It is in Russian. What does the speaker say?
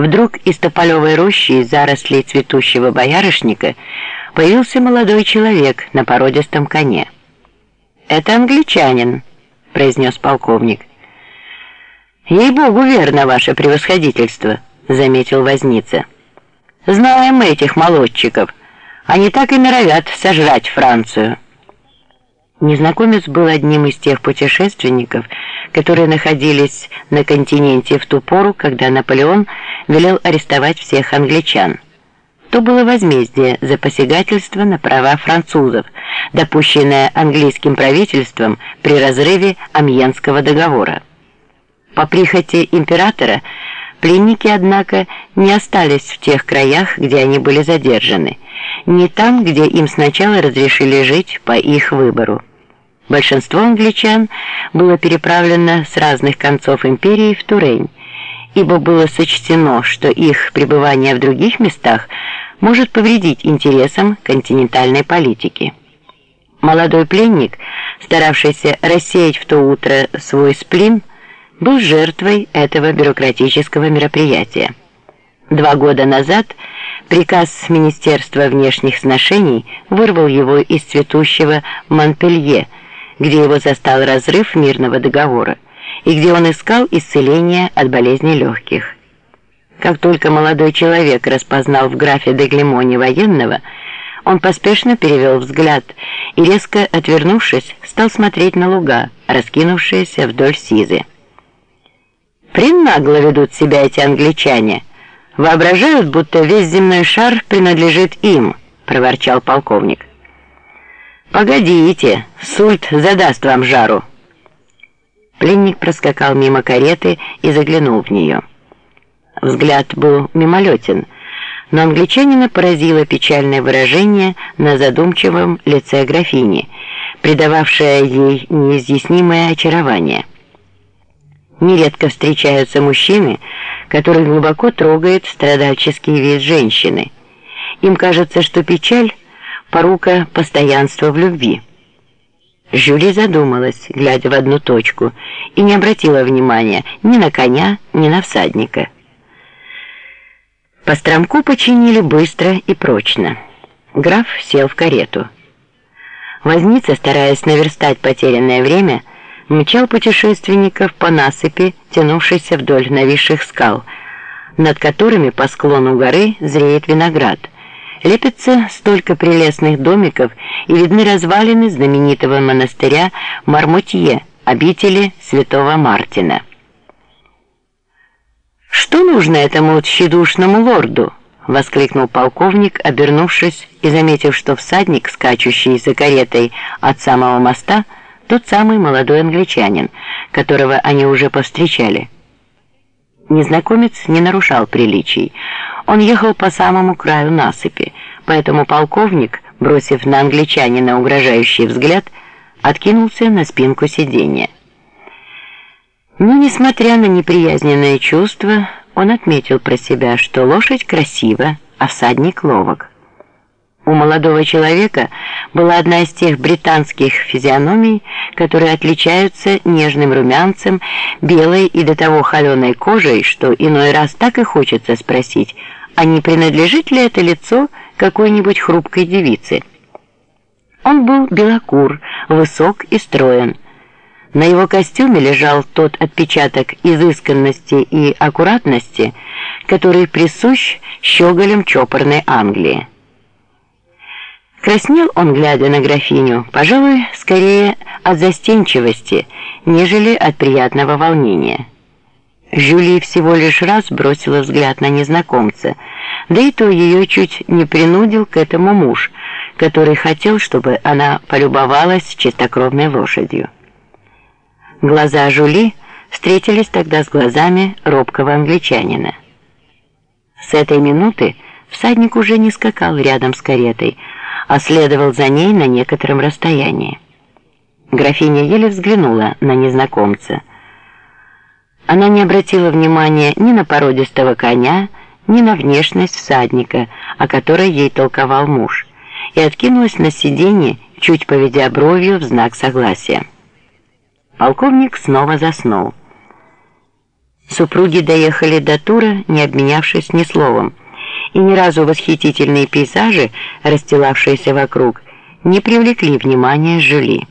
Вдруг из тополевой рощи из зарослей цветущего боярышника появился молодой человек на породистом коне. «Это англичанин», — произнес полковник. «Ей-богу, верно, ваше превосходительство», — заметил возница. «Знаем мы этих молодчиков. Они так и норовят сожрать Францию». Незнакомец был одним из тех путешественников, которые находились на континенте в ту пору, когда Наполеон велел арестовать всех англичан. То было возмездие за посягательство на права французов, допущенное английским правительством при разрыве Амьенского договора. По прихоти императора пленники, однако, не остались в тех краях, где они были задержаны, не там, где им сначала разрешили жить по их выбору. Большинство англичан было переправлено с разных концов империи в Турень, ибо было сочтено, что их пребывание в других местах может повредить интересам континентальной политики. Молодой пленник, старавшийся рассеять в то утро свой сплин, был жертвой этого бюрократического мероприятия. Два года назад приказ Министерства внешних сношений вырвал его из цветущего Монпелье, где его застал разрыв мирного договора и где он искал исцеления от болезни легких. Как только молодой человек распознал в графе де Глемоне военного, он поспешно перевел взгляд и, резко отвернувшись, стал смотреть на луга, раскинувшиеся вдоль Сизы. «Пренагло ведут себя эти англичане. Воображают, будто весь земной шар принадлежит им», — проворчал полковник. «Погодите, Сульт задаст вам жару». Пленник проскакал мимо кареты и заглянул в нее. Взгляд был мимолетен, но англичанина поразило печальное выражение на задумчивом лице графини, придававшее ей неизъяснимое очарование. Нередко встречаются мужчины, которые глубоко трогает страдальческий вид женщины. Им кажется, что печаль порука постоянства в любви. Жюли задумалась, глядя в одну точку, и не обратила внимания ни на коня, ни на всадника. Постромку починили быстро и прочно. Граф сел в карету. Возница, стараясь наверстать потерянное время, мчал путешественников по насыпи, тянувшейся вдоль нависших скал, над которыми по склону горы зреет виноград – Лепится столько прелестных домиков и видны развалины знаменитого монастыря Мармутье, обители святого Мартина. «Что нужно этому тщедушному лорду?» — воскликнул полковник, обернувшись и заметив, что всадник, скачущий за каретой от самого моста, тот самый молодой англичанин, которого они уже повстречали. Незнакомец не нарушал приличий. Он ехал по самому краю насыпи, поэтому полковник, бросив на англичанина угрожающий взгляд, откинулся на спинку сиденья. Но, несмотря на неприязненное чувство, он отметил про себя, что лошадь красива, а всадник ловок. У молодого человека была одна из тех британских физиономий, которые отличаются нежным румянцем, белой и до того холеной кожей, что иной раз так и хочется спросить, а не принадлежит ли это лицо какой-нибудь хрупкой девице. Он был белокур, высок и строен. На его костюме лежал тот отпечаток изысканности и аккуратности, который присущ щеголям чопорной Англии. Краснел он, глядя на графиню, пожалуй, скорее от застенчивости, нежели от приятного волнения. Жюли всего лишь раз бросила взгляд на незнакомца, да и то ее чуть не принудил к этому муж, который хотел, чтобы она полюбовалась чистокровной лошадью. Глаза Жюли встретились тогда с глазами робкого англичанина. С этой минуты всадник уже не скакал рядом с каретой, а следовал за ней на некотором расстоянии. Графиня еле взглянула на незнакомца. Она не обратила внимания ни на породистого коня, ни на внешность всадника, о которой ей толковал муж, и откинулась на сиденье, чуть поведя бровью в знак согласия. Полковник снова заснул. Супруги доехали до Тура, не обменявшись ни словом, и ни разу восхитительные пейзажи, расстилавшиеся вокруг, не привлекли внимания Жюли.